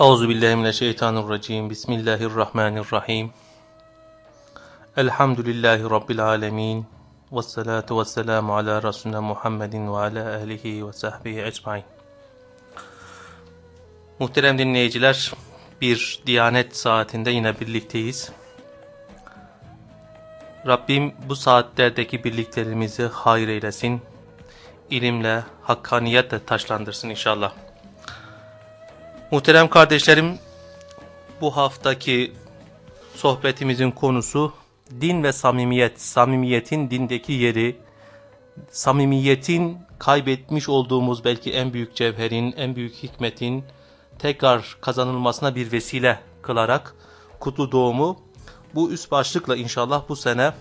Euzu billahi mineşşeytanirracim. Bismillahirrahmanirrahim. Elhamdülillahi rabbil alamin. Ves salatu vesselamu ala resulina Muhammedin ve ala alihi ve sahbihi ecmaîn. Muhterem dinleyiciler, bir Diyanet saatinde yine birlikteyiz. Rabbim bu saatlerdeki birliklerimizi hayır eylesin. İlimle, hakkaniyetle taşlandırsın inşallah. Muhterem kardeşlerim, bu haftaki sohbetimizin konusu din ve samimiyet, samimiyetin dindeki yeri, samimiyetin kaybetmiş olduğumuz belki en büyük cevherin, en büyük hikmetin tekrar kazanılmasına bir vesile kılarak kutlu doğumu bu üst başlıkla inşallah bu sene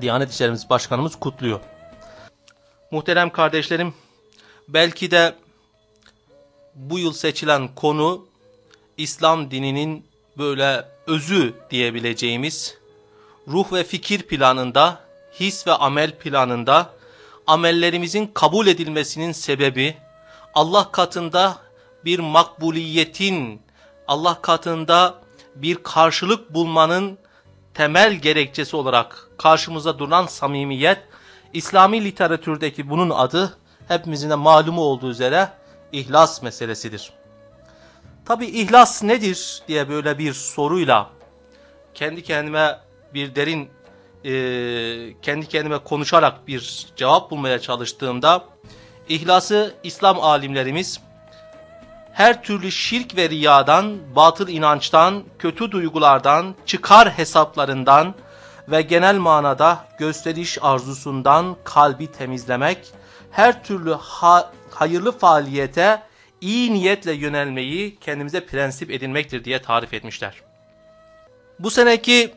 Diyanet İşlerimiz Başkanımız kutluyor. Muhterem kardeşlerim, belki de bu yıl seçilen konu İslam dininin böyle özü diyebileceğimiz ruh ve fikir planında, his ve amel planında amellerimizin kabul edilmesinin sebebi Allah katında bir makbuliyetin, Allah katında bir karşılık bulmanın temel gerekçesi olarak karşımıza duran samimiyet, İslami literatürdeki bunun adı hepimizin de malumu olduğu üzere ihlas meselesidir. Tabi ihlas nedir diye böyle bir soruyla kendi kendime bir derin e, kendi kendime konuşarak bir cevap bulmaya çalıştığımda ihlası İslam alimlerimiz her türlü şirk ve riyadan, batıl inançtan, kötü duygulardan, çıkar hesaplarından ve genel manada gösteriş arzusundan kalbi temizlemek, her türlü ha hayırlı faaliyete iyi niyetle yönelmeyi kendimize prensip edinmektir diye tarif etmişler. Bu seneki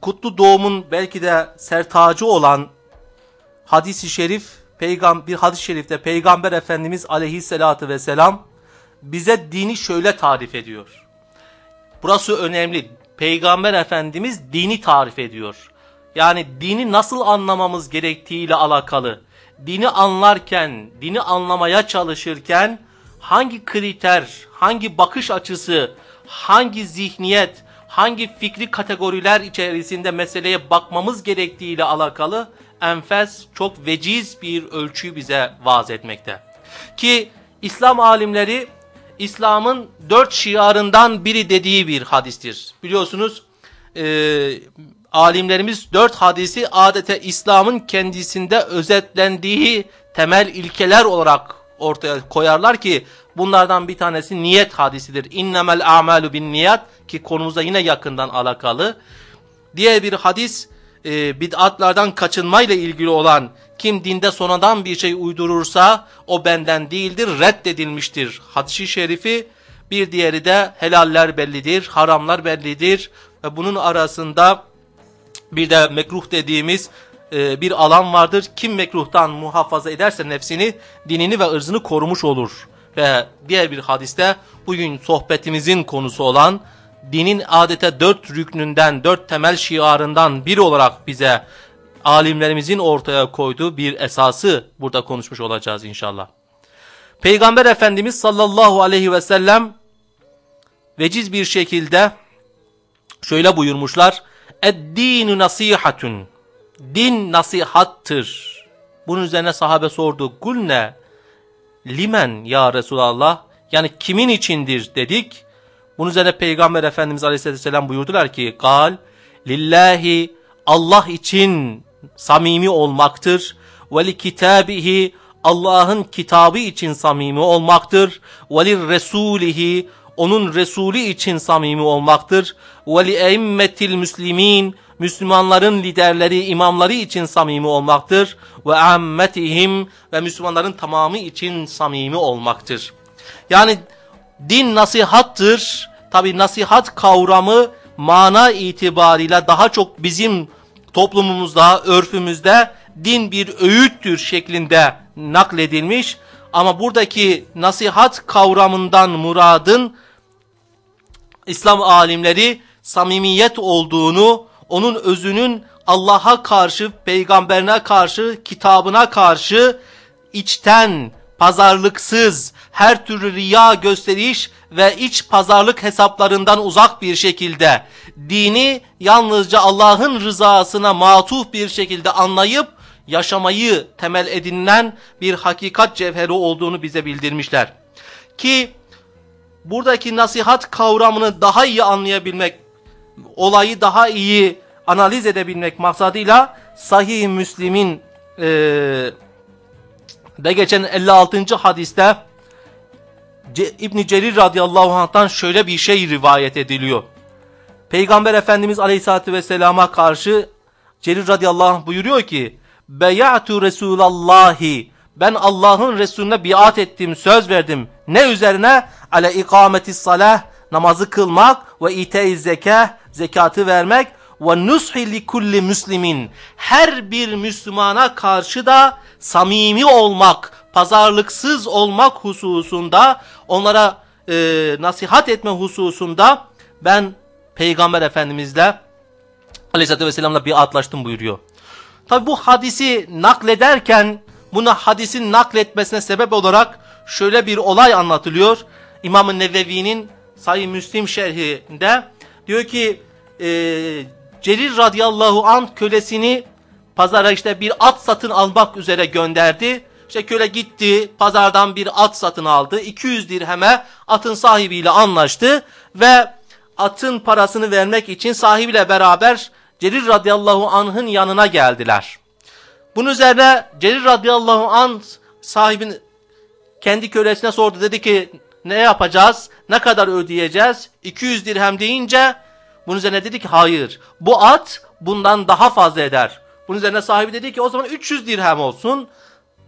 kutlu doğumun belki de sertacı olan hadisi şerif, peygam bir hadis-i şerifte Peygamber Efendimiz aleyhissalatü vesselam bize dini şöyle tarif ediyor. Burası önemli. Peygamber Efendimiz dini tarif ediyor. Yani dini nasıl anlamamız gerektiğiyle alakalı dini anlarken, dini anlamaya çalışırken hangi kriter, hangi bakış açısı, hangi zihniyet, hangi fikri kategoriler içerisinde meseleye bakmamız gerektiğiyle alakalı enfes, çok veciz bir ölçüyü bize vaaz etmekte. Ki İslam alimleri İslam'ın dört şiarından biri dediği bir hadistir. Biliyorsunuz alimlerimiz dört hadisi adete İslam'ın kendisinde özetlendiği temel ilkeler olarak ortaya koyarlar ki bunlardan bir tanesi niyet hadisidir. İnnemel a'malu bin niyat ki konumuza yine yakından alakalı. Diğer bir hadis e, bid'atlardan kaçınmayla ilgili olan kim dinde sonradan bir şey uydurursa o benden değildir reddedilmiştir. Hadisi şerifi bir diğeri de helaller bellidir, haramlar bellidir ve bunun arasında bir de mekruh dediğimiz e, bir alan vardır. Kim mekruhtan muhafaza ederse nefsini, dinini ve ırzını korumuş olur. Ve diğer bir hadiste bugün sohbetimizin konusu olan dinin adete dört rüknünden, dört temel şiarından biri olarak bize alimlerimizin ortaya koyduğu bir esası burada konuşmuş olacağız inşallah. Peygamber Efendimiz sallallahu aleyhi ve sellem veciz bir şekilde şöyle buyurmuşlar. Eddinu nasihatun. Din nasihattır. Bunun üzerine sahabe sordu. Gulne limen ya Resulallah. Yani kimin içindir dedik. Bunun üzerine Peygamber Efendimiz Aleyhisselam buyurdular ki Gal lillahi Allah için samimi olmaktır. Ve li kitabihi Allah'ın kitabı için samimi olmaktır. Ve li resulihi onun Resulü için samimi olmaktır. Ve li müslimin Müslümanların liderleri, imamları için samimi olmaktır. Ve ammetihim ve Müslümanların tamamı için samimi olmaktır. Yani din nasihattır. Tabi nasihat kavramı mana itibariyle daha çok bizim toplumumuzda, örfümüzde din bir öğüttür şeklinde nakledilmiş. Ama buradaki nasihat kavramından muradın İslam alimleri samimiyet olduğunu, onun özünün Allah'a karşı, peygamberine karşı, kitabına karşı içten, pazarlıksız, her türlü riya gösteriş ve iç pazarlık hesaplarından uzak bir şekilde dini yalnızca Allah'ın rızasına matuf bir şekilde anlayıp yaşamayı temel edinilen bir hakikat cevheri olduğunu bize bildirmişler. Ki buradaki nasihat kavramını daha iyi anlayabilmek, olayı daha iyi analiz edebilmek maksadıyla Sahih Müslim'in e, de geçen 56. hadiste İbn Cerir radıyallahu anh'tan şöyle bir şey rivayet ediliyor. Peygamber Efendimiz aleyhissalatü vesselama karşı Cerir radıyallahu anh buyuruyor ki Beyatu Resulallahi ben Allah'ın Resulüne biat ettim, söz verdim. Ne üzerine? Ale ikametis salah, namazı kılmak ve ite zekah, zekatı vermek ve nushi li kulli müslimin. Her bir Müslümana karşı da samimi olmak, pazarlıksız olmak hususunda, onlara e, nasihat etme hususunda ben Peygamber Efendimizle Aleyhisselatü Vesselam'la biatlaştım buyuruyor. Tabi bu hadisi naklederken buna hadisin nakletmesine sebep olarak şöyle bir olay anlatılıyor. İmam-ı Nevevi'nin Sayı Müslim şerhinde diyor ki e, Celil radıyallahu an kölesini pazara işte bir at satın almak üzere gönderdi. İşte köle gitti pazardan bir at satın aldı. 200 dirheme atın sahibiyle anlaştı ve atın parasını vermek için sahibiyle beraber Celil radıyallahu anh'ın yanına geldiler. Bunun üzerine Celil radıyallahu anh sahibin kendi kölesine sordu. Dedi ki ne yapacağız? Ne kadar ödeyeceğiz? 200 dirhem deyince bunun üzerine dedi ki hayır. Bu at bundan daha fazla eder. Bunun üzerine sahibi dedi ki o zaman 300 dirhem olsun.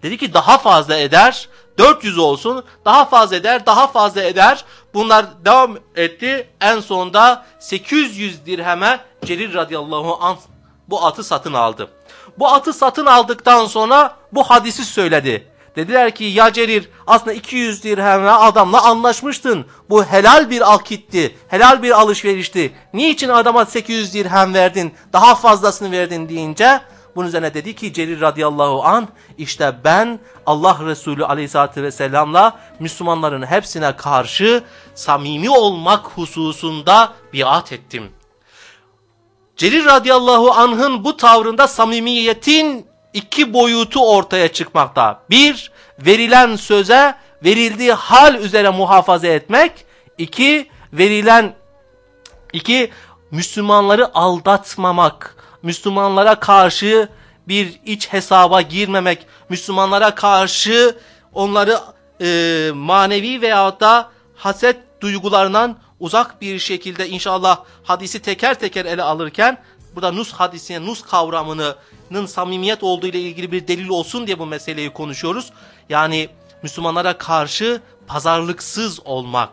Dedi ki daha fazla eder. 400 olsun. Daha fazla eder. Daha fazla eder. Bunlar devam etti. En sonunda 800 dirheme Celil radıyallahu anh bu atı satın aldı. Bu atı satın aldıktan sonra bu hadisi söyledi. Dediler ki ya Cerir aslında 200 dirhemle adamla anlaşmıştın. Bu helal bir akitti. Helal bir alışverişti. Niçin adama 800 dirhem verdin? Daha fazlasını verdin deyince bunun üzerine dedi ki Celil radıyallahu an işte ben Allah Resulü aleyhissalatü vesselamla Müslümanların hepsine karşı samimi olmak hususunda biat ettim. Celil radıyallahu anh'ın bu tavrında samimiyetin iki boyutu ortaya çıkmakta. Bir, verilen söze verildiği hal üzere muhafaza etmek. İki, verilen, iki, Müslümanları aldatmamak. Müslümanlara karşı bir iç hesaba girmemek. Müslümanlara karşı onları e, manevi veyahut da haset duygularından uzak bir şekilde inşallah hadisi teker teker ele alırken burada nus hadisine, nus kavramının samimiyet olduğu ile ilgili bir delil olsun diye bu meseleyi konuşuyoruz. Yani Müslümanlara karşı pazarlıksız olmak.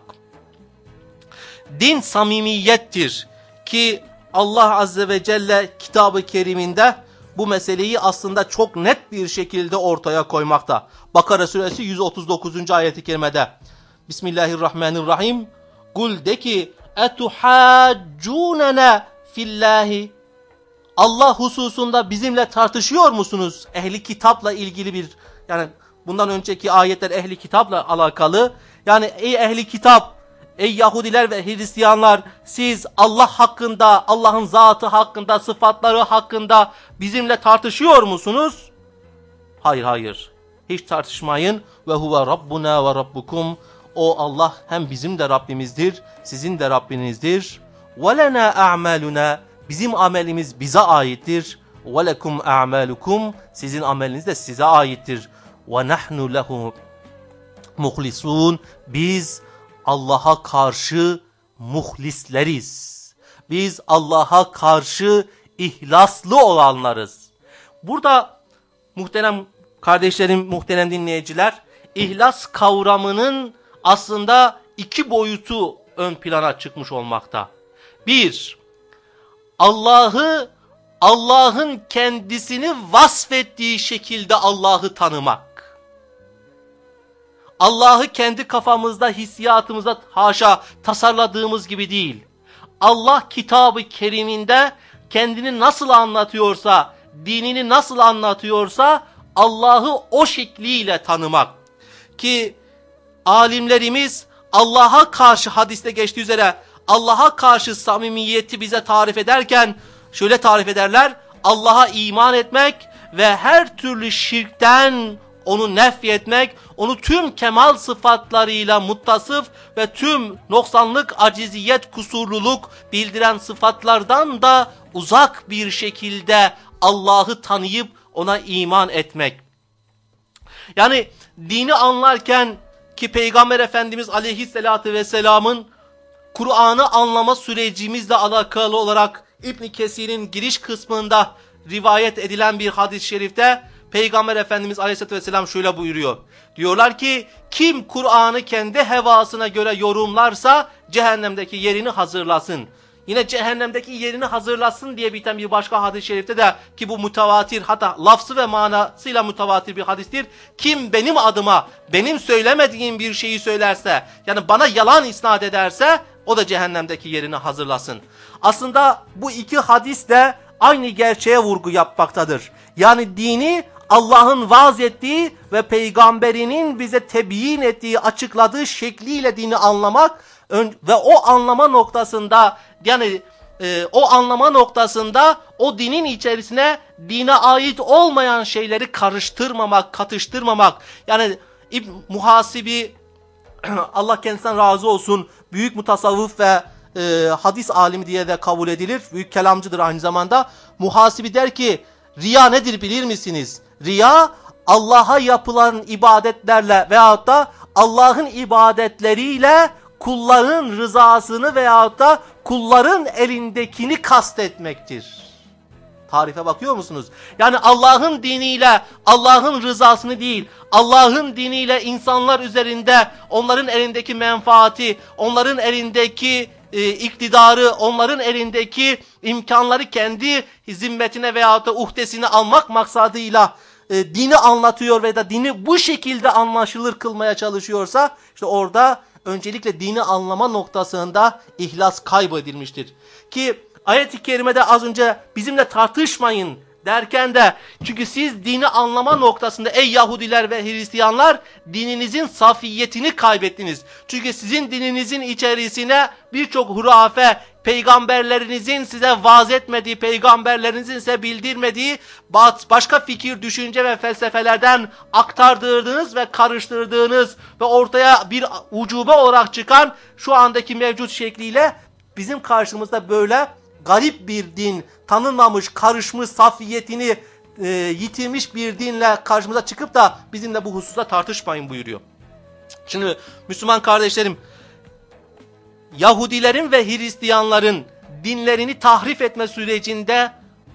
Din samimiyettir ki Allah Azze ve Celle kitabı keriminde bu meseleyi aslında çok net bir şekilde ortaya koymakta. Bakara suresi 139. ayeti kerimede. Bismillahirrahmanirrahim. Kul de ki etuhaccunena fillahi Allah hususunda bizimle tartışıyor musunuz? Ehli kitapla ilgili bir yani bundan önceki ayetler ehli kitapla alakalı. Yani ey ehli kitap, ey Yahudiler ve Hristiyanlar siz Allah hakkında, Allah'ın zatı hakkında, sıfatları hakkında bizimle tartışıyor musunuz? Hayır hayır. Hiç tartışmayın. Ve huve rabbuna ve rabbukum. O Allah hem bizim de Rabbimizdir, sizin de Rabbinizdir. Ve lena a'maluna. Bizim amelimiz bize aittir. Lekum a'malukum. Sizin ameliniz de size aittir. Nahnu lehu muhlisun. Biz Allah'a karşı muhlisleriz. Biz Allah'a karşı ihlaslı olanlarız. Burada muhterem kardeşlerim, muhterem dinleyiciler, ihlas kavramının aslında iki boyutu ön plana çıkmış olmakta. Bir, Allah'ı Allah'ın kendisini vasfettiği şekilde Allah'ı tanımak. Allah'ı kendi kafamızda, hissiyatımızda haşa tasarladığımız gibi değil. Allah kitabı keriminde kendini nasıl anlatıyorsa, dinini nasıl anlatıyorsa Allah'ı o şekliyle tanımak. ki alimlerimiz Allah'a karşı hadiste geçtiği üzere Allah'a karşı samimiyeti bize tarif ederken şöyle tarif ederler. Allah'a iman etmek ve her türlü şirkten onu nefyetmek, onu tüm kemal sıfatlarıyla muttasıf ve tüm noksanlık, aciziyet, kusurluluk bildiren sıfatlardan da uzak bir şekilde Allah'ı tanıyıp ona iman etmek. Yani dini anlarken ki Peygamber Efendimiz aleyhissalatü vesselamın Kur'an'ı anlama sürecimizle alakalı olarak İbn Kesir'in giriş kısmında rivayet edilen bir hadis-i şerifte Peygamber Efendimiz Aleyhisselatü Vesselam şöyle buyuruyor. Diyorlar ki kim Kur'an'ı kendi hevasına göre yorumlarsa cehennemdeki yerini hazırlasın. Yine cehennemdeki yerini hazırlasın diye biten bir başka hadis-i şerifte de ki bu mutavatir hatta lafzı ve manasıyla mutavatir bir hadistir. Kim benim adıma benim söylemediğim bir şeyi söylerse yani bana yalan isnat ederse o da cehennemdeki yerini hazırlasın. Aslında bu iki hadis de aynı gerçeğe vurgu yapmaktadır. Yani dini Allah'ın vaaz ettiği ve peygamberinin bize tebiyin ettiği, açıkladığı şekliyle dini anlamak ve o anlama noktasında yani e, o anlama noktasında o dinin içerisine dine ait olmayan şeyleri karıştırmamak, katıştırmamak. Yani İbn Muhasibi Allah kendisinden razı olsun büyük mutasavvıf ve e, hadis alimi diye de kabul edilir. Büyük kelamcıdır aynı zamanda. Muhasibi der ki riya nedir bilir misiniz? Riya Allah'a yapılan ibadetlerle veyahut da Allah'ın ibadetleriyle kulların rızasını veyahut da kulların elindekini kastetmektir. Tarife bakıyor musunuz? Yani Allah'ın diniyle Allah'ın rızasını değil, Allah'ın diniyle insanlar üzerinde onların elindeki menfaati, onların elindeki e, iktidarı, onların elindeki imkanları kendi zimmetine veyahut da uhdesine almak maksadıyla e, dini anlatıyor ve da dini bu şekilde anlaşılır kılmaya çalışıyorsa işte orada öncelikle dini anlama noktasında ihlas kaybedilmiştir. Ki ayet-i kerimede az önce bizimle tartışmayın derken de çünkü siz dini anlama noktasında ey Yahudiler ve Hristiyanlar dininizin safiyetini kaybettiniz. Çünkü sizin dininizin içerisine birçok hurafe, peygamberlerinizin size vaaz etmediği, peygamberlerinizin size bildirmediği başka fikir, düşünce ve felsefelerden aktardırdığınız ve karıştırdığınız ve ortaya bir ucube olarak çıkan şu andaki mevcut şekliyle bizim karşımızda böyle garip bir din, tanınmamış, karışmış, safiyetini e, yitirmiş bir dinle karşımıza çıkıp da bizimle bu hususta tartışmayın buyuruyor. Şimdi Müslüman kardeşlerim, Yahudilerin ve Hristiyanların dinlerini tahrif etme sürecinde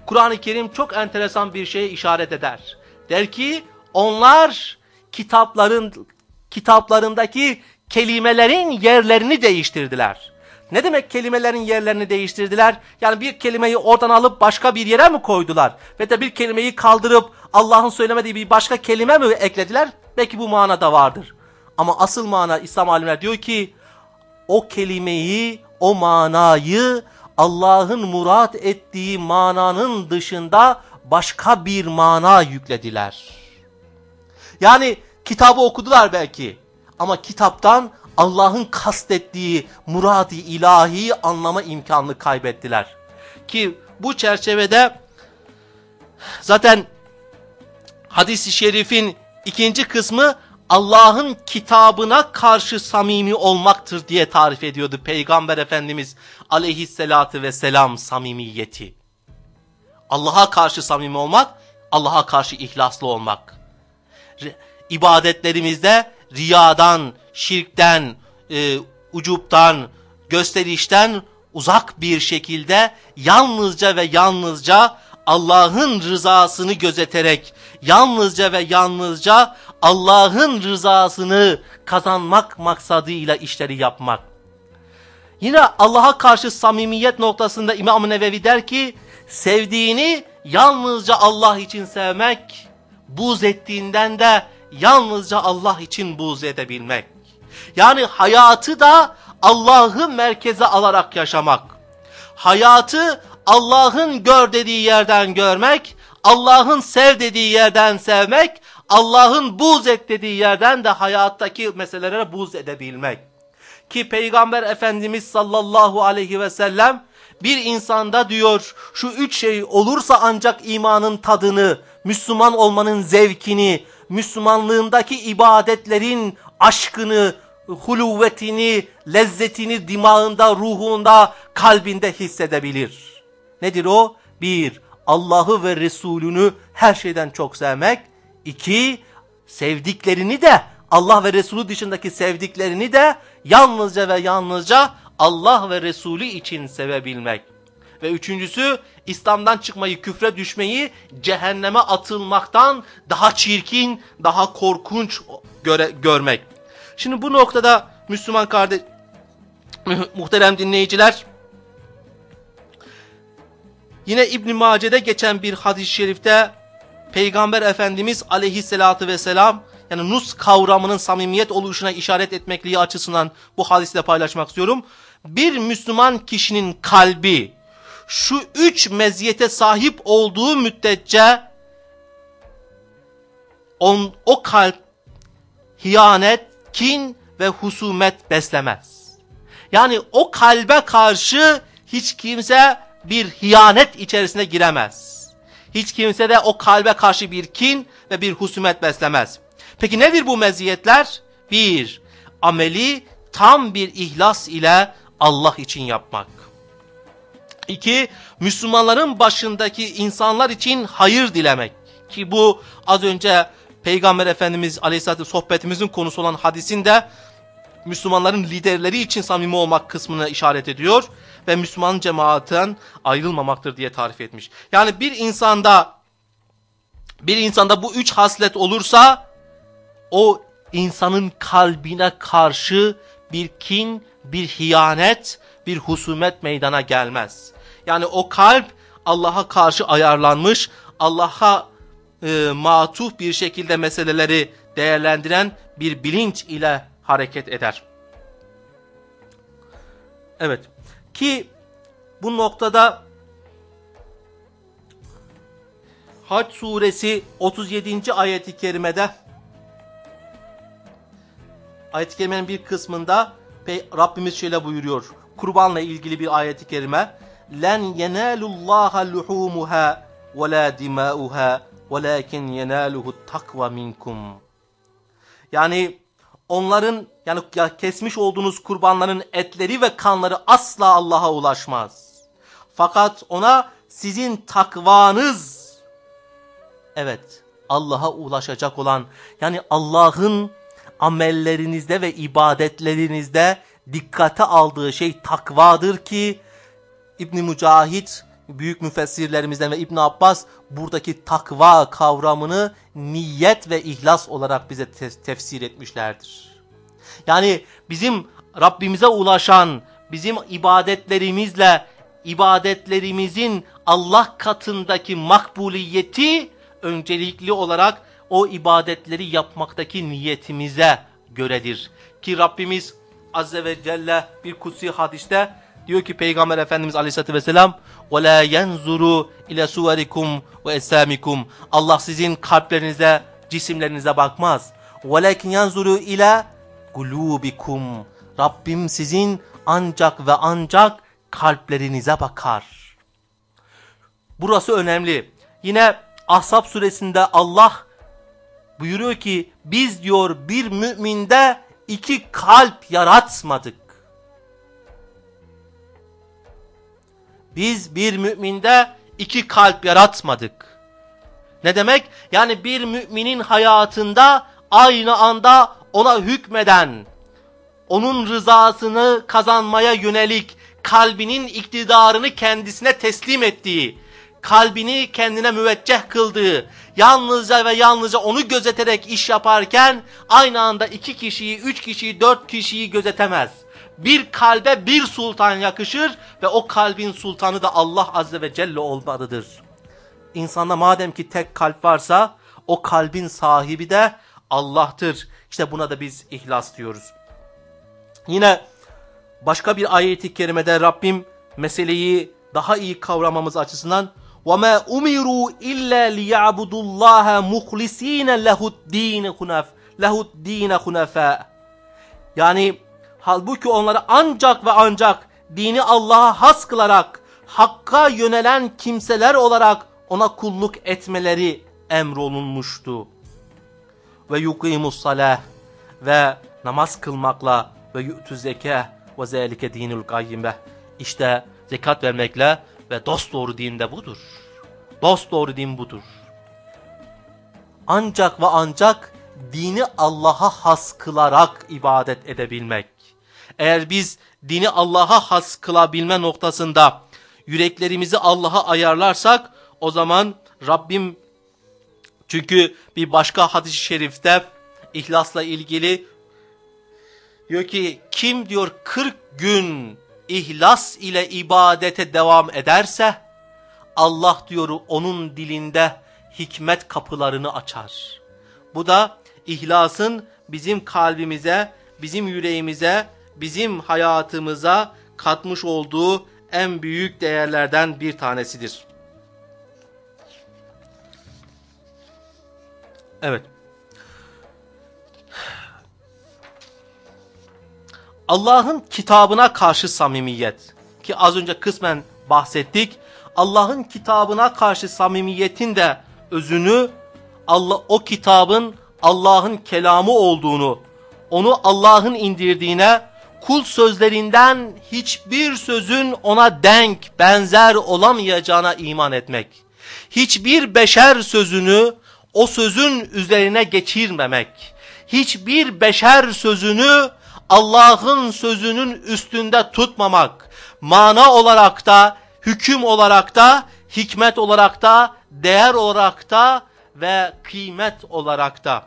Kur'an-ı Kerim çok enteresan bir şeye işaret eder. Der ki onlar kitapların kitaplarındaki kelimelerin yerlerini değiştirdiler. Ne demek kelimelerin yerlerini değiştirdiler? Yani bir kelimeyi oradan alıp başka bir yere mi koydular? Ve de bir kelimeyi kaldırıp Allah'ın söylemediği bir başka kelime mi eklediler? Belki bu manada vardır. Ama asıl mana İslam alimler diyor ki o kelimeyi, o manayı Allah'ın murat ettiği mananın dışında başka bir mana yüklediler. Yani kitabı okudular belki ama kitaptan Allah'ın kastettiği muradi ilahi anlama imkanını kaybettiler. Ki bu çerçevede zaten hadis-i şerifin ikinci kısmı Allah'ın kitabına karşı samimi olmaktır diye tarif ediyordu Peygamber Efendimiz aleyhissalatü vesselam samimiyeti. Allah'a karşı samimi olmak, Allah'a karşı ihlaslı olmak. İbadetlerimizde riyadan, şirkten, e, ucuptan, gösterişten uzak bir şekilde yalnızca ve yalnızca Allah'ın rızasını gözeterek, yalnızca ve yalnızca Allah'ın rızasını kazanmak maksadıyla işleri yapmak. Yine Allah'a karşı samimiyet noktasında İmam-ı Nevevi der ki, sevdiğini yalnızca Allah için sevmek, buz ettiğinden de yalnızca Allah için buğz edebilmek. Yani hayatı da Allah'ı merkeze alarak yaşamak. Hayatı Allah'ın gör dediği yerden görmek, Allah'ın sev dediği yerden sevmek, Allah'ın buz et dediği yerden de hayattaki meselelere buz edebilmek. Ki Peygamber Efendimiz sallallahu aleyhi ve sellem bir insanda diyor şu üç şey olursa ancak imanın tadını, Müslüman olmanın zevkini, Müslümanlığındaki ibadetlerin aşkını, huluvvetini, lezzetini dimağında, ruhunda, kalbinde hissedebilir. Nedir o? Bir, Allah'ı ve Resulünü her şeyden çok sevmek. İki, sevdiklerini de Allah ve Resulü dışındaki sevdiklerini de yalnızca ve yalnızca Allah ve Resulü için sevebilmek. Ve üçüncüsü İslam'dan çıkmayı, küfre düşmeyi, cehenneme atılmaktan daha çirkin, daha korkunç göre, görmek. Şimdi bu noktada Müslüman kardeş, muhterem dinleyiciler, yine İbn-i Mace'de geçen bir hadis-i şerifte Peygamber Efendimiz aleyhissalatü vesselam yani nus kavramının samimiyet oluşuna işaret etmekliği açısından bu hadisle paylaşmak istiyorum. Bir Müslüman kişinin kalbi şu üç meziyete sahip olduğu müddetçe on, o kalp hiyanet, kin ve husumet beslemez. Yani o kalbe karşı hiç kimse bir hiyanet içerisine giremez. Hiç kimse de o kalbe karşı bir kin ve bir husumet beslemez. Peki nedir bu meziyetler? Bir, ameli tam bir ihlas ile Allah için yapmak. İki, Müslümanların başındaki insanlar için hayır dilemek. Ki bu az önce Peygamber Efendimiz Aleyhisselatü sohbetimizin konusu olan hadisinde Müslümanların liderleri için samimi olmak kısmına işaret ediyor ve Müslüman cemaatten ayrılmamaktır diye tarif etmiş. Yani bir insanda bir insanda bu üç haslet olursa o insanın kalbine karşı bir kin, bir hiyanet, bir husumet meydana gelmez. Yani o kalp Allah'a karşı ayarlanmış, Allah'a e, matuf bir şekilde meseleleri değerlendiren bir bilinç ile hareket eder. Evet ki bu noktada Hac suresi 37. ayeti kerimede ayet-i kerimenin bir kısmında Rabbimiz şöyle buyuruyor. Kurbanla ilgili bir ayet-i kerime. Len yenalullaha luhumuha ve la dimauha velakin yenaluhu takva minkum. Yani onların yani kesmiş olduğunuz kurbanların etleri ve kanları asla Allah'a ulaşmaz. Fakat ona sizin takvanız evet Allah'a ulaşacak olan yani Allah'ın amellerinizde ve ibadetlerinizde dikkate aldığı şey takvadır ki İbn Mücahit büyük müfessirlerimizden ve İbn Abbas buradaki takva kavramını niyet ve ihlas olarak bize te tefsir etmişlerdir. Yani bizim Rabbimize ulaşan, bizim ibadetlerimizle ibadetlerimizin Allah katındaki makbuliyeti öncelikli olarak o ibadetleri yapmaktaki niyetimize göredir. Ki Rabbimiz Azze ve Celle bir kutsi hadiste diyor ki Peygamber Efendimiz Aleyhisselatü Vesselam ve la yenzuru ile suverikum ve esamikum. Allah sizin kalplerinize, cisimlerinize bakmaz. Velakin yanzuru ile gulubikum. Rabbim sizin ancak ve ancak kalplerinize bakar. Burası önemli. Yine Ahzab suresinde Allah buyuruyor ki biz diyor bir müminde iki kalp yaratmadık. Biz bir müminde iki kalp yaratmadık. Ne demek? Yani bir müminin hayatında aynı anda ona hükmeden, onun rızasını kazanmaya yönelik kalbinin iktidarını kendisine teslim ettiği, kalbini kendine müvecceh kıldığı, yalnızca ve yalnızca onu gözeterek iş yaparken aynı anda iki kişiyi, üç kişiyi, dört kişiyi gözetemez Bir kalbe bir sultan yakışır ve o kalbin sultanı da Allah Azze ve Celle olmalıdır. İnsanda madem ki tek kalp varsa o kalbin sahibi de Allah'tır. İşte buna da biz ihlas diyoruz. Yine başka bir ayeti kerimede Rabbim meseleyi daha iyi kavramamız açısından وَمَا اُمِرُوا اِلَّا لِيَعْبُدُوا اللّٰهَ مُخْلِس۪ينَ لَهُ الد۪ينَ خُنَفَاء Yani halbuki onları ancak ve ancak dini Allah'a has kılarak, hakka yönelen kimseler olarak ona kulluk etmeleri emrolunmuştu. Ve yukimus salah ve namaz kılmakla ve yu'tu zeke ve zelike dinul kayyime. İşte zekat vermekle ve dost doğru din de budur. Dost doğru din budur. Ancak ve ancak dini Allah'a has kılarak ibadet edebilmek. Eğer biz dini Allah'a has kılabilme noktasında yüreklerimizi Allah'a ayarlarsak o zaman Rabbim çünkü bir başka hadis-i şerifte ihlasla ilgili diyor ki kim diyor 40 gün ihlas ile ibadete devam ederse Allah diyor onun dilinde hikmet kapılarını açar. Bu da ihlasın bizim kalbimize, bizim yüreğimize, bizim hayatımıza katmış olduğu en büyük değerlerden bir tanesidir. Evet. Allah'ın kitabına karşı samimiyet ki az önce kısmen bahsettik. Allah'ın kitabına karşı samimiyetin de özünü Allah o kitabın Allah'ın kelamı olduğunu, onu Allah'ın indirdiğine, kul sözlerinden hiçbir sözün ona denk, benzer olamayacağına iman etmek. Hiçbir beşer sözünü o sözün üzerine geçirmemek. Hiçbir beşer sözünü Allah'ın sözünün üstünde tutmamak, mana olarak da, hüküm olarak da, hikmet olarak da, değer olarak da ve kıymet olarak da.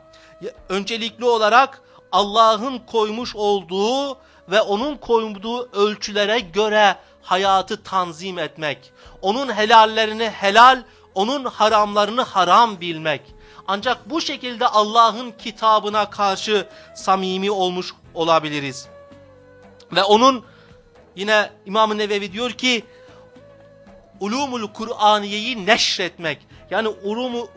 Öncelikli olarak Allah'ın koymuş olduğu ve onun koyduğu ölçülere göre hayatı tanzim etmek. Onun helallerini helal, onun haramlarını haram bilmek. Ancak bu şekilde Allah'ın kitabına karşı samimi olmuş olabiliriz. Ve onun yine İmam-ı Nevevi diyor ki ulumul Kur'aniyeyi neşretmek. Yani ulumu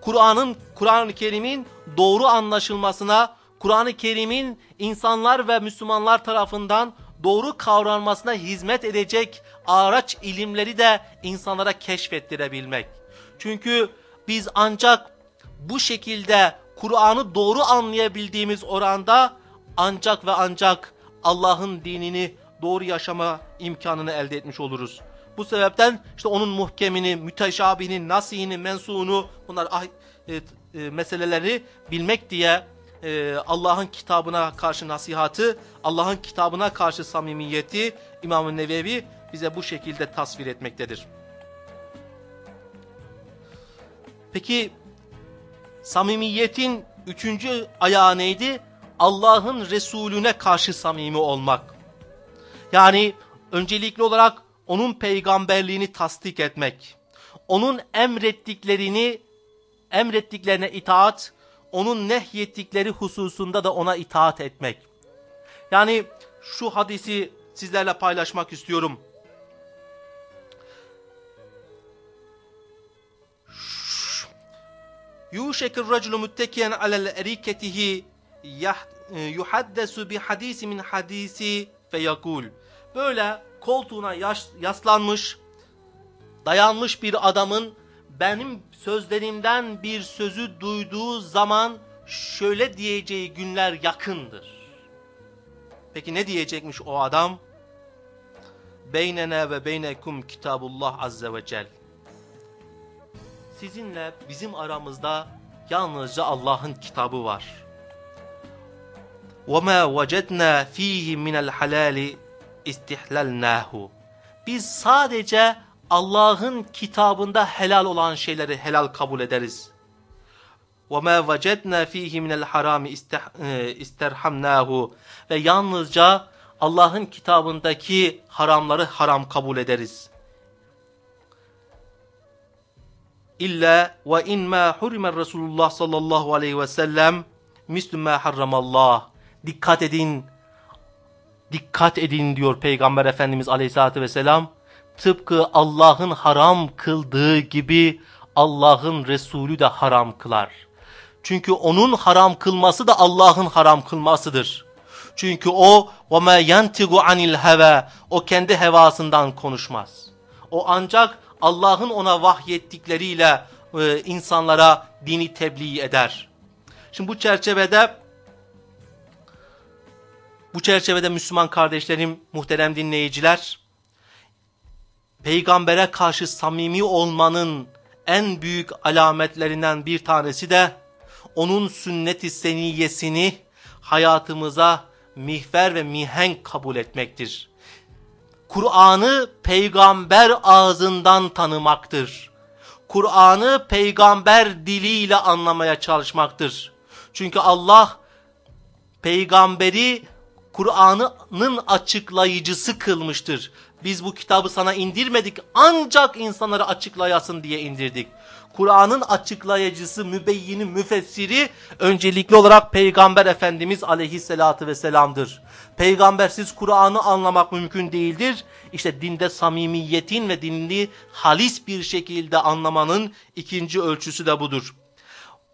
Kur'an'ın Kur'an-ı Kerim'in doğru anlaşılmasına, Kur'an-ı Kerim'in insanlar ve Müslümanlar tarafından doğru kavranmasına hizmet edecek araç ilimleri de insanlara keşfettirebilmek. Çünkü biz ancak bu şekilde Kur'an'ı doğru anlayabildiğimiz oranda ancak ve ancak Allah'ın dinini doğru yaşama imkanını elde etmiş oluruz. Bu sebepten işte onun muhkemini, müteşabihini, nasihini, mensuğunu bunlar ah, e, e, meseleleri bilmek diye e, Allah'ın kitabına karşı nasihatı, Allah'ın kitabına karşı samimiyeti İmam-ı Nevevi bize bu şekilde tasvir etmektedir. Peki samimiyetin üçüncü ayağı neydi? Allah'ın Resulüne karşı samimi olmak. Yani öncelikli olarak onun peygamberliğini tasdik etmek. Onun emrettiklerini, emrettiklerine itaat, onun nehyettikleri hususunda da ona itaat etmek. Yani şu hadisi sizlerle paylaşmak istiyorum. Yuşekir raculu müttekiyen alel eriketihi yuhaddesu bi hadisi min hadisi feyakul. Böyle koltuğuna yaslanmış, dayanmış bir adamın benim sözlerimden bir sözü duyduğu zaman şöyle diyeceği günler yakındır. Peki ne diyecekmiş o adam? Beynene ve beynekum kitabullah azze ve cel. Sizinle bizim aramızda yalnızca Allah'ın kitabı var. وَمَا وَجَدْنَا ف۪يهِ مِنَ الْحَلَالِ istihlalnahu. Biz sadece Allah'ın kitabında helal olan şeyleri helal kabul ederiz. وَمَا وَجَدْنَا ف۪يهِ مِنَ الْحَرَامِ isterhamnahu. Ve yalnızca Allah'ın kitabındaki haramları haram kabul ederiz. İlla ve in ma hurime Resulullah sallallahu aleyhi ve sellem mislu ma harramallah. Dikkat edin. Dikkat edin diyor Peygamber Efendimiz Aleyhisselatü Vesselam. tıpkı Allah'ın haram kıldığı gibi Allah'ın Resulü de haram kılar. Çünkü onun haram kılması da Allah'ın haram kılmasıdır. Çünkü o وَمَا يَنْتِغُ عَنِ الْهَوَى O kendi hevasından konuşmaz. O ancak Allah'ın ona vahyettikleriyle e, insanlara dini tebliğ eder. Şimdi bu çerçevede bu çerçevede Müslüman kardeşlerim, muhterem dinleyiciler, peygambere karşı samimi olmanın en büyük alametlerinden bir tanesi de onun sünnet-i seniyesini hayatımıza mihver ve mihenk kabul etmektir. Kur'an'ı peygamber ağzından tanımaktır. Kur'an'ı peygamber diliyle anlamaya çalışmaktır. Çünkü Allah peygamberi Kur'an'ın açıklayıcısı kılmıştır. Biz bu kitabı sana indirmedik ancak insanlara açıklayasın diye indirdik. Kur'an'ın açıklayıcısı, mübeyyini, müfessiri öncelikli olarak Peygamber Efendimiz aleyhissalatü vesselam'dır. Peygambersiz Kur'an'ı anlamak mümkün değildir. İşte dinde samimiyetin ve dinli halis bir şekilde anlamanın ikinci ölçüsü de budur.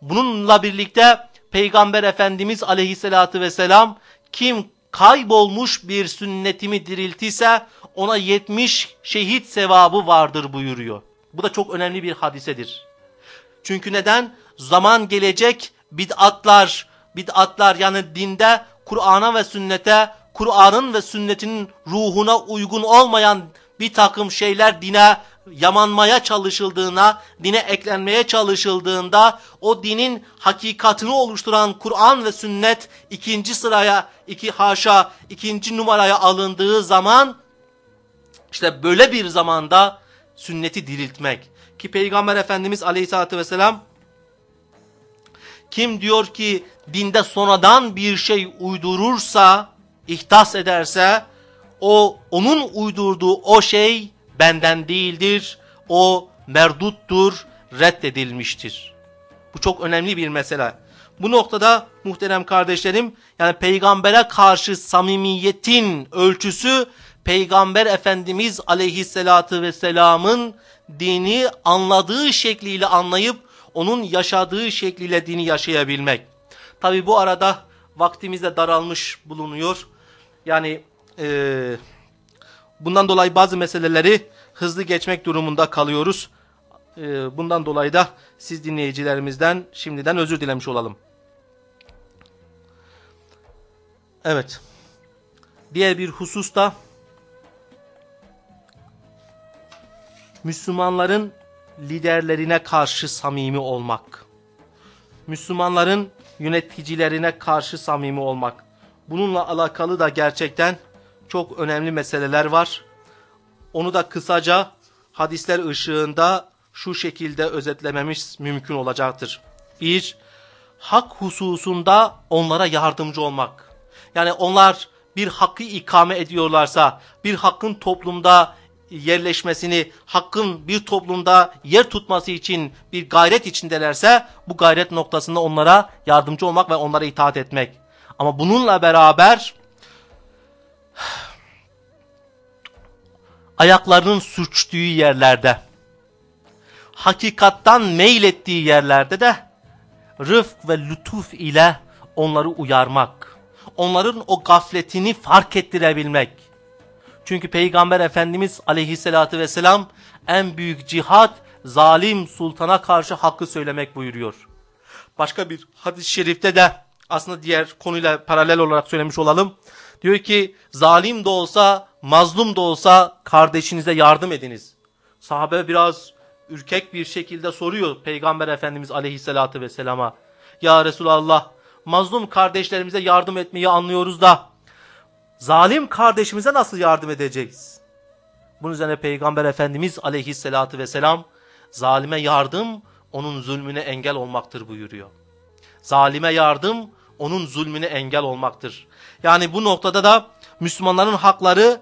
Bununla birlikte Peygamber Efendimiz aleyhissalatü vesselam kim kaybolmuş bir sünnetimi diriltise ona 70 şehit sevabı vardır buyuruyor. Bu da çok önemli bir hadisedir. Çünkü neden? Zaman gelecek bid'atlar, bid'atlar yani dinde Kur'an'a ve sünnete, Kur'an'ın ve sünnetin ruhuna uygun olmayan bir takım şeyler dine yamanmaya çalışıldığına, dine eklenmeye çalışıldığında o dinin hakikatini oluşturan Kur'an ve sünnet ikinci sıraya, iki haşa, ikinci numaraya alındığı zaman işte böyle bir zamanda sünneti diriltmek. Ki Peygamber Efendimiz Aleyhisselatü vesselam kim diyor ki dinde sonradan bir şey uydurursa, ihtas ederse o onun uydurduğu o şey benden değildir. O merduttur, reddedilmiştir. Bu çok önemli bir mesele. Bu noktada muhterem kardeşlerim yani peygambere karşı samimiyetin ölçüsü Peygamber Efendimiz aleyhissalatü vesselamın dini anladığı şekliyle anlayıp onun yaşadığı şekliyle dini yaşayabilmek. Tabi bu arada vaktimiz de daralmış bulunuyor. Yani e, bundan dolayı bazı meseleleri hızlı geçmek durumunda kalıyoruz. E, bundan dolayı da siz dinleyicilerimizden şimdiden özür dilemiş olalım. Evet. Diğer bir husus da Müslümanların liderlerine karşı samimi olmak. Müslümanların yöneticilerine karşı samimi olmak. Bununla alakalı da gerçekten çok önemli meseleler var. Onu da kısaca hadisler ışığında şu şekilde özetlememiz mümkün olacaktır. Bir, hak hususunda onlara yardımcı olmak. Yani onlar bir hakkı ikame ediyorlarsa, bir hakkın toplumda yerleşmesini, hakkın bir toplumda yer tutması için bir gayret içindelerse bu gayret noktasında onlara yardımcı olmak ve onlara itaat etmek. Ama bununla beraber ayaklarının sürçtüğü yerlerde, hakikattan meylettiği yerlerde de rıfk ve lütuf ile onları uyarmak, onların o gafletini fark ettirebilmek, çünkü Peygamber Efendimiz aleyhissalatü vesselam en büyük cihat zalim sultana karşı hakkı söylemek buyuruyor. Başka bir hadis-i şerifte de aslında diğer konuyla paralel olarak söylemiş olalım. Diyor ki zalim de olsa mazlum da olsa kardeşinize yardım ediniz. Sahabe biraz ürkek bir şekilde soruyor Peygamber Efendimiz aleyhissalatü vesselama. Ya Resulallah mazlum kardeşlerimize yardım etmeyi anlıyoruz da zalim kardeşimize nasıl yardım edeceğiz? Bunun üzerine Peygamber Efendimiz aleyhissalatü vesselam zalime yardım onun zulmüne engel olmaktır buyuruyor. Zalime yardım onun zulmüne engel olmaktır. Yani bu noktada da Müslümanların hakları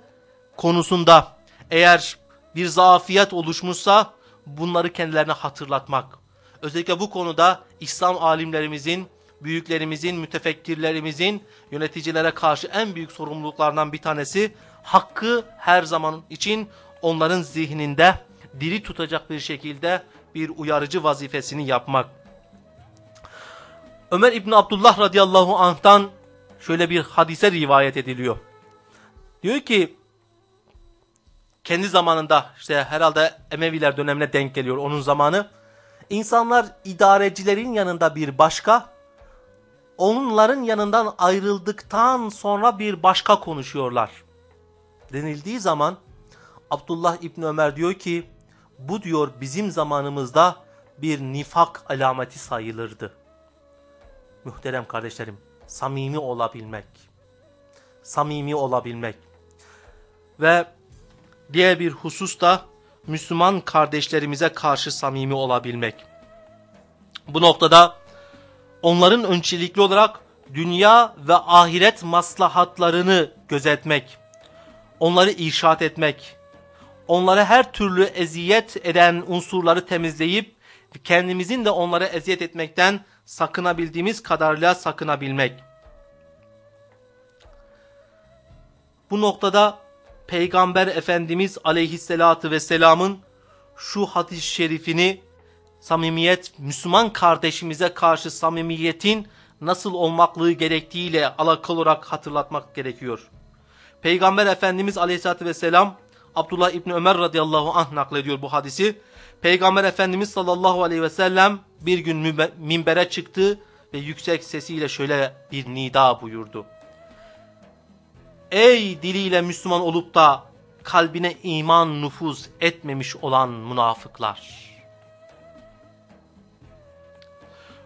konusunda eğer bir zafiyet oluşmuşsa bunları kendilerine hatırlatmak. Özellikle bu konuda İslam alimlerimizin büyüklerimizin, mütefekkirlerimizin yöneticilere karşı en büyük sorumluluklardan bir tanesi hakkı her zaman için onların zihninde diri tutacak bir şekilde bir uyarıcı vazifesini yapmak. Ömer İbni Abdullah radıyallahu anh'tan şöyle bir hadise rivayet ediliyor. Diyor ki kendi zamanında işte herhalde Emeviler dönemine denk geliyor onun zamanı. İnsanlar idarecilerin yanında bir başka, onların yanından ayrıldıktan sonra bir başka konuşuyorlar. Denildiği zaman Abdullah İbni Ömer diyor ki bu diyor bizim zamanımızda bir nifak alameti sayılırdı. Muhterem kardeşlerim, samimi olabilmek. Samimi olabilmek. Ve diğer bir husus da Müslüman kardeşlerimize karşı samimi olabilmek. Bu noktada onların öncelikli olarak dünya ve ahiret maslahatlarını gözetmek, onları irşat etmek, onlara her türlü eziyet eden unsurları temizleyip kendimizin de onlara eziyet etmekten sakınabildiğimiz kadarıyla sakınabilmek. Bu noktada Peygamber Efendimiz aleyhissalatü vesselamın şu hadis-i şerifini samimiyet, Müslüman kardeşimize karşı samimiyetin nasıl olmaklığı gerektiğiyle alakalı olarak hatırlatmak gerekiyor. Peygamber Efendimiz aleyhissalatü vesselam Abdullah İbni Ömer radıyallahu anh naklediyor bu hadisi. Peygamber Efendimiz sallallahu aleyhi ve sellem bir gün minbere çıktı ve yüksek sesiyle şöyle bir nida buyurdu. Ey diliyle Müslüman olup da kalbine iman nüfuz etmemiş olan münafıklar!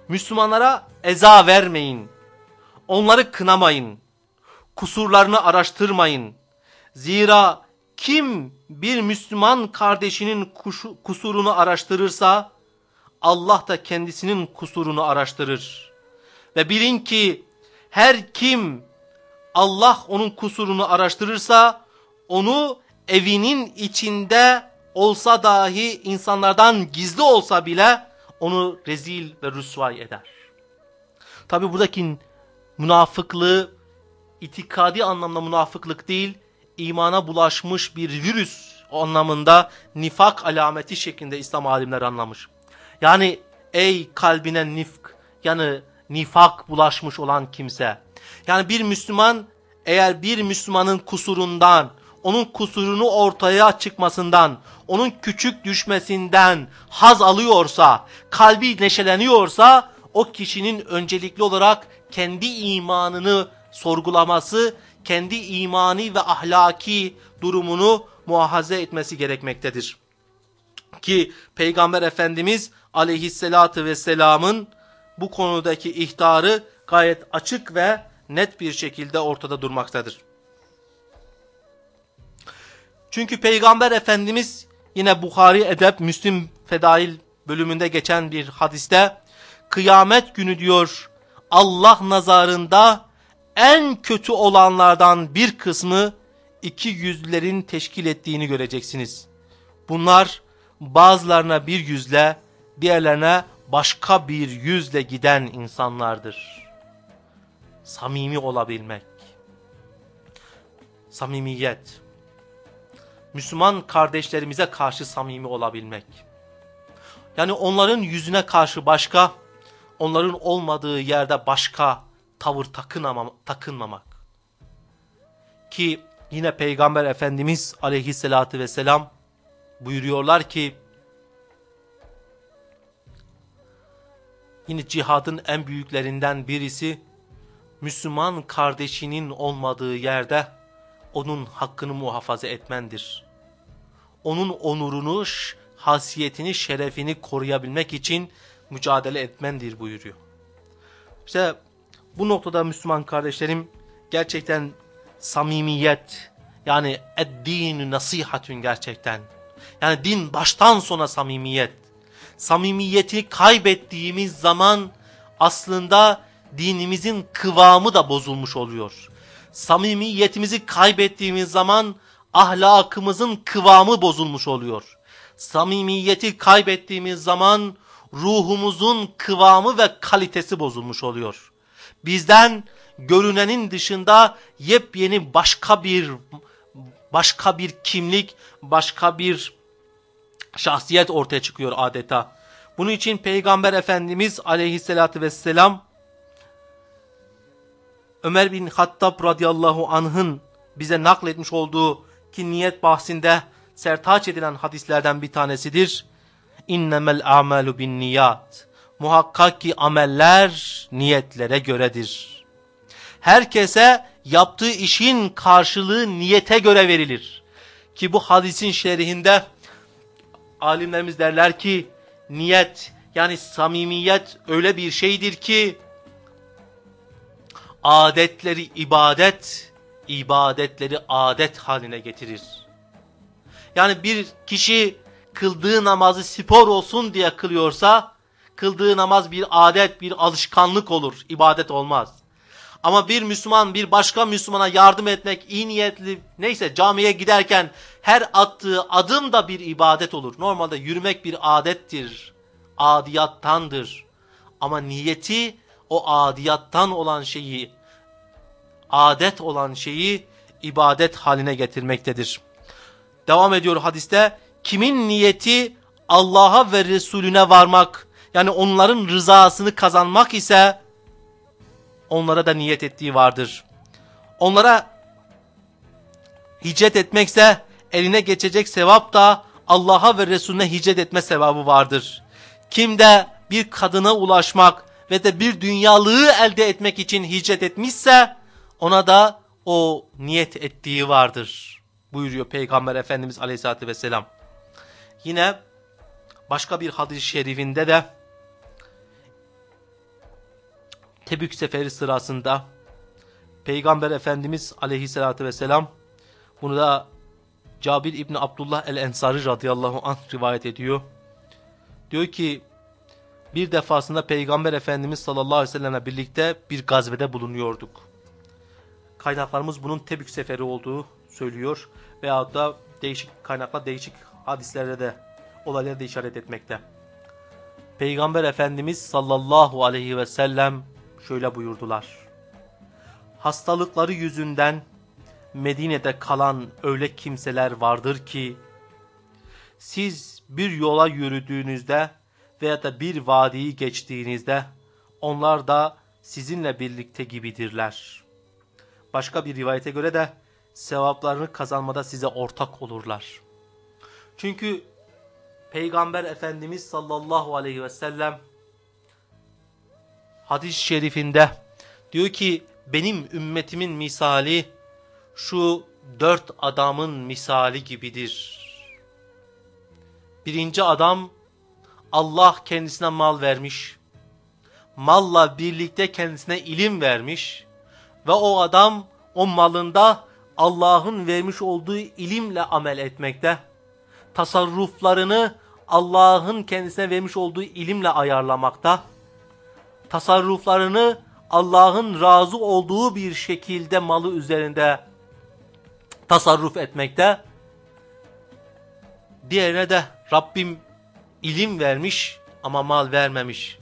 Müslümanlara eza vermeyin, onları kınamayın, kusurlarını araştırmayın. Zira kim bir Müslüman kardeşinin kusurunu araştırırsa Allah da kendisinin kusurunu araştırır. Ve bilin ki her kim Allah onun kusurunu araştırırsa onu evinin içinde olsa dahi insanlardan gizli olsa bile onu rezil ve rüsvay eder. Tabi buradaki münafıklığı itikadi anlamda münafıklık değil, imana bulaşmış bir virüs anlamında nifak alameti şeklinde İslam alimler anlamış. Yani ey kalbine nifk yani nifak bulaşmış olan kimse. Yani bir Müslüman eğer bir Müslümanın kusurundan, onun kusurunu ortaya çıkmasından, onun küçük düşmesinden haz alıyorsa, kalbi neşeleniyorsa o kişinin öncelikli olarak kendi imanını sorgulaması kendi imani ve ahlaki durumunu muhafaza etmesi gerekmektedir. Ki Peygamber Efendimiz aleyhissalatü vesselamın bu konudaki ihtarı gayet açık ve net bir şekilde ortada durmaktadır. Çünkü Peygamber Efendimiz yine Bukhari Edep Müslim Fedail bölümünde geçen bir hadiste kıyamet günü diyor Allah nazarında en kötü olanlardan bir kısmı iki yüzlerin teşkil ettiğini göreceksiniz. Bunlar bazılarına bir yüzle, diğerlerine başka bir yüzle giden insanlardır. Samimi olabilmek. Samimiyet. Müslüman kardeşlerimize karşı samimi olabilmek. Yani onların yüzüne karşı başka, onların olmadığı yerde başka tavır takınamam, takınmamak. Ki yine Peygamber Efendimiz aleyhissalatü vesselam buyuruyorlar ki yine cihadın en büyüklerinden birisi Müslüman kardeşinin olmadığı yerde onun hakkını muhafaza etmendir. Onun onurunu, hasiyetini, şerefini koruyabilmek için mücadele etmendir buyuruyor. İşte bu noktada Müslüman kardeşlerim gerçekten samimiyet yani eddin nasihatün gerçekten. Yani din baştan sona samimiyet. Samimiyeti kaybettiğimiz zaman aslında dinimizin kıvamı da bozulmuş oluyor. Samimiyetimizi kaybettiğimiz zaman ahlakımızın kıvamı bozulmuş oluyor. Samimiyeti kaybettiğimiz zaman ruhumuzun kıvamı ve kalitesi bozulmuş oluyor bizden görünenin dışında yepyeni başka bir başka bir kimlik, başka bir şahsiyet ortaya çıkıyor adeta. Bunun için Peygamber Efendimiz aleyhissalatü vesselam Ömer bin Hattab radıyallahu anh'ın bize nakletmiş olduğu ki niyet bahsinde sertaç edilen hadislerden bir tanesidir. İnnemel amalu bin niyat. Muhakkak ki ameller niyetlere göredir. Herkese yaptığı işin karşılığı niyete göre verilir. Ki bu hadisin şerihinde alimlerimiz derler ki niyet yani samimiyet öyle bir şeydir ki adetleri ibadet, ibadetleri adet haline getirir. Yani bir kişi kıldığı namazı spor olsun diye kılıyorsa, kıldığı namaz bir adet, bir alışkanlık olur, ibadet olmaz. Ama bir Müslüman bir başka Müslümana yardım etmek, iyi niyetli neyse camiye giderken her attığı adım da bir ibadet olur. Normalde yürümek bir adettir, adiyattandır. Ama niyeti o adiyattan olan şeyi, adet olan şeyi ibadet haline getirmektedir. Devam ediyor hadiste, kimin niyeti Allah'a ve Resulüne varmak, yani onların rızasını kazanmak ise, onlara da niyet ettiği vardır. Onlara hicret etmekse eline geçecek sevap da Allah'a ve Resulüne hicret etme sevabı vardır. Kim de bir kadına ulaşmak ve de bir dünyalığı elde etmek için hicret etmişse ona da o niyet ettiği vardır. Buyuruyor Peygamber Efendimiz Aleyhisselatü Vesselam. Yine başka bir hadis-i şerifinde de Tebük seferi sırasında Peygamber Efendimiz aleyhissalatü vesselam bunu da Cabir İbni Abdullah el-Ensari radıyallahu anh rivayet ediyor. Diyor ki bir defasında Peygamber Efendimiz sallallahu aleyhi ve sellemle birlikte bir gazvede bulunuyorduk. Kaynaklarımız bunun Tebük seferi olduğu söylüyor. Veyahut da değişik kaynaklar değişik hadislerde de olayları da işaret etmekte. Peygamber Efendimiz sallallahu aleyhi ve sellem şöyle buyurdular. Hastalıkları yüzünden Medine'de kalan öyle kimseler vardır ki siz bir yola yürüdüğünüzde veya da bir vadiyi geçtiğinizde onlar da sizinle birlikte gibidirler. Başka bir rivayete göre de sevaplarını kazanmada size ortak olurlar. Çünkü Peygamber Efendimiz sallallahu aleyhi ve sellem hadis-i şerifinde diyor ki benim ümmetimin misali şu dört adamın misali gibidir. Birinci adam Allah kendisine mal vermiş. Malla birlikte kendisine ilim vermiş. Ve o adam o malında Allah'ın vermiş olduğu ilimle amel etmekte. Tasarruflarını Allah'ın kendisine vermiş olduğu ilimle ayarlamakta tasarruflarını Allah'ın razı olduğu bir şekilde malı üzerinde tasarruf etmekte. Diğerine de Rabbim ilim vermiş ama mal vermemiş.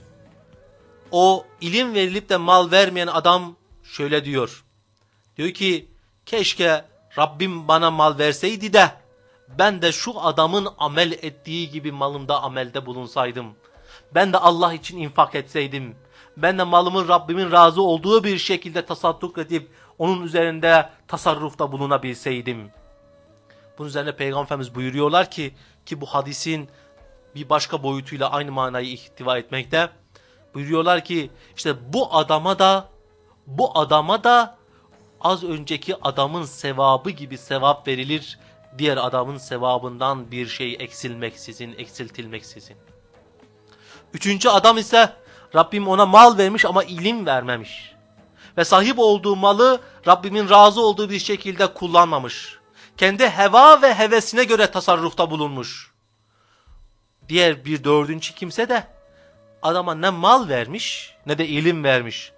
O ilim verilip de mal vermeyen adam şöyle diyor. Diyor ki keşke Rabbim bana mal verseydi de ben de şu adamın amel ettiği gibi malımda amelde bulunsaydım. Ben de Allah için infak etseydim ben de malımın Rabbimin razı olduğu bir şekilde tasadduk edip onun üzerinde tasarrufta bulunabilseydim. Bunun üzerine Peygamberimiz buyuruyorlar ki ki bu hadisin bir başka boyutuyla aynı manayı ihtiva etmekte. Buyuruyorlar ki işte bu adama da bu adama da az önceki adamın sevabı gibi sevap verilir. Diğer adamın sevabından bir şey eksilmeksizin, eksiltilmeksizin. Üçüncü adam ise Rabbim ona mal vermiş ama ilim vermemiş. Ve sahip olduğu malı Rabbimin razı olduğu bir şekilde kullanmamış. Kendi heva ve hevesine göre tasarrufta bulunmuş. Diğer bir dördüncü kimse de adama ne mal vermiş ne de ilim vermiş.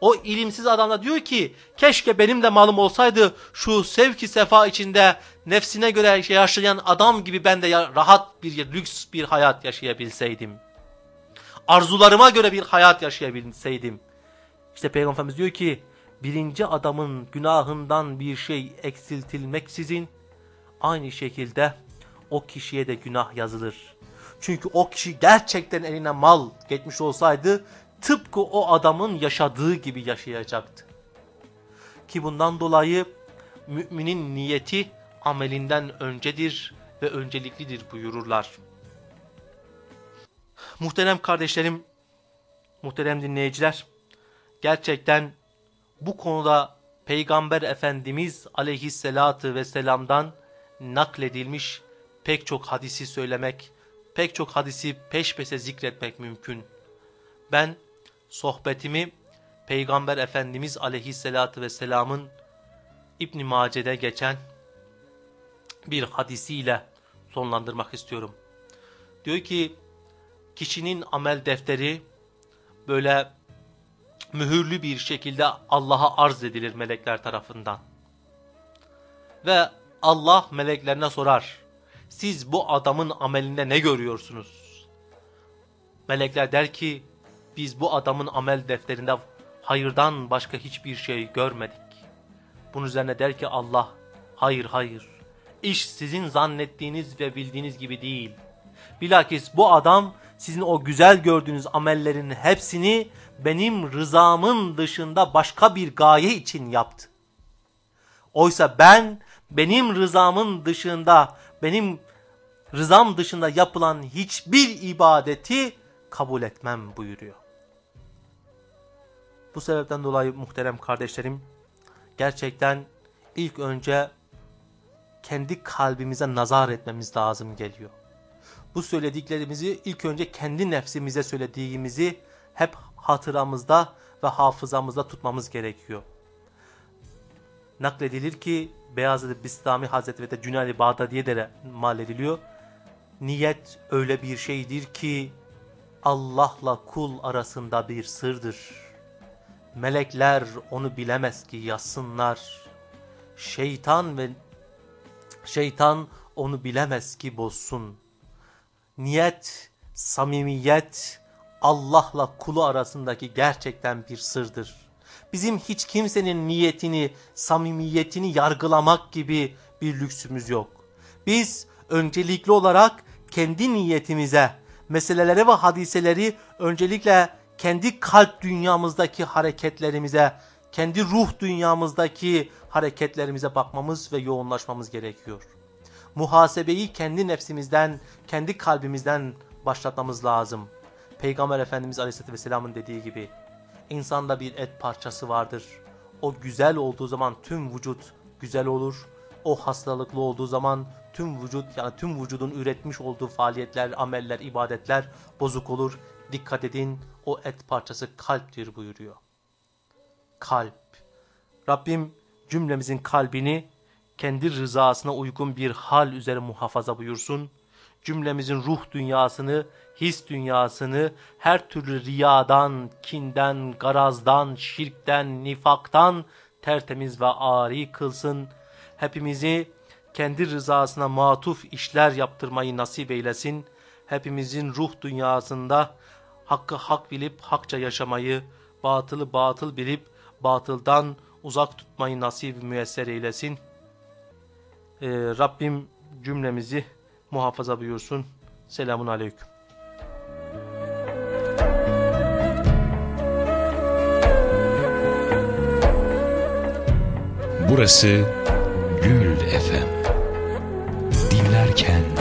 O ilimsiz adam da diyor ki keşke benim de malım olsaydı şu sevki sefa içinde nefsine göre yaşayan adam gibi ben de rahat bir lüks bir hayat yaşayabilseydim.'' arzularıma göre bir hayat yaşayabilseydim. İşte Peygamberimiz diyor ki birinci adamın günahından bir şey eksiltilmeksizin aynı şekilde o kişiye de günah yazılır. Çünkü o kişi gerçekten eline mal geçmiş olsaydı tıpkı o adamın yaşadığı gibi yaşayacaktı. Ki bundan dolayı müminin niyeti amelinden öncedir ve önceliklidir buyururlar. Muhterem kardeşlerim, muhterem dinleyiciler, gerçekten bu konuda Peygamber Efendimiz aleyhissalatü vesselam'dan nakledilmiş pek çok hadisi söylemek, pek çok hadisi peş peşe zikretmek mümkün. Ben sohbetimi Peygamber Efendimiz aleyhissalatü vesselamın İbn Mace'de geçen bir hadisiyle sonlandırmak istiyorum. Diyor ki kişinin amel defteri böyle mühürlü bir şekilde Allah'a arz edilir melekler tarafından. Ve Allah meleklerine sorar. Siz bu adamın amelinde ne görüyorsunuz? Melekler der ki biz bu adamın amel defterinde hayırdan başka hiçbir şey görmedik. Bunun üzerine der ki Allah hayır hayır İş sizin zannettiğiniz ve bildiğiniz gibi değil. Bilakis bu adam sizin o güzel gördüğünüz amellerin hepsini benim rızamın dışında başka bir gaye için yaptı. Oysa ben benim rızamın dışında, benim rızam dışında yapılan hiçbir ibadeti kabul etmem buyuruyor. Bu sebepten dolayı muhterem kardeşlerim, gerçekten ilk önce kendi kalbimize nazar etmemiz lazım geliyor. Bu söylediklerimizi ilk önce kendi nefsimize söylediğimizi hep hatıramızda ve hafızamızda tutmamız gerekiyor. Nakledilir ki Beyazıt Bistami Hazretleri de Cüneyli Bağdadiye de mal ediliyor. Niyet öyle bir şeydir ki Allah'la kul arasında bir sırdır. Melekler onu bilemez ki yazsınlar. Şeytan ve Şeytan onu bilemez ki bozsun. Niyet, samimiyet Allah'la kulu arasındaki gerçekten bir sırdır. Bizim hiç kimsenin niyetini, samimiyetini yargılamak gibi bir lüksümüz yok. Biz öncelikli olarak kendi niyetimize, meselelere ve hadiseleri öncelikle kendi kalp dünyamızdaki hareketlerimize, kendi ruh dünyamızdaki hareketlerimize bakmamız ve yoğunlaşmamız gerekiyor. Muhasebeyi kendi nefsimizden, kendi kalbimizden başlatmamız lazım. Peygamber Efendimiz Aleyhisselatü Vesselam'ın dediği gibi insanda bir et parçası vardır. O güzel olduğu zaman tüm vücut güzel olur. O hastalıklı olduğu zaman tüm vücut yani tüm vücudun üretmiş olduğu faaliyetler, ameller, ibadetler bozuk olur. Dikkat edin o et parçası kalptir buyuruyor. Kalp. Rabbim cümlemizin kalbini kendi rızasına uygun bir hal üzere muhafaza buyursun. Cümlemizin ruh dünyasını, his dünyasını her türlü riyadan, kinden, garazdan, şirkten, nifaktan tertemiz ve ari kılsın. Hepimizi kendi rızasına matuf işler yaptırmayı nasip eylesin. Hepimizin ruh dünyasında hakkı hak bilip hakça yaşamayı, batılı batıl bilip batıldan uzak tutmayı nasip müyesser eylesin. Ee, Rabbim cümlemizi muhafaza buyursun. Selamun Aleyküm. Burası Gül Efem. Dinlerken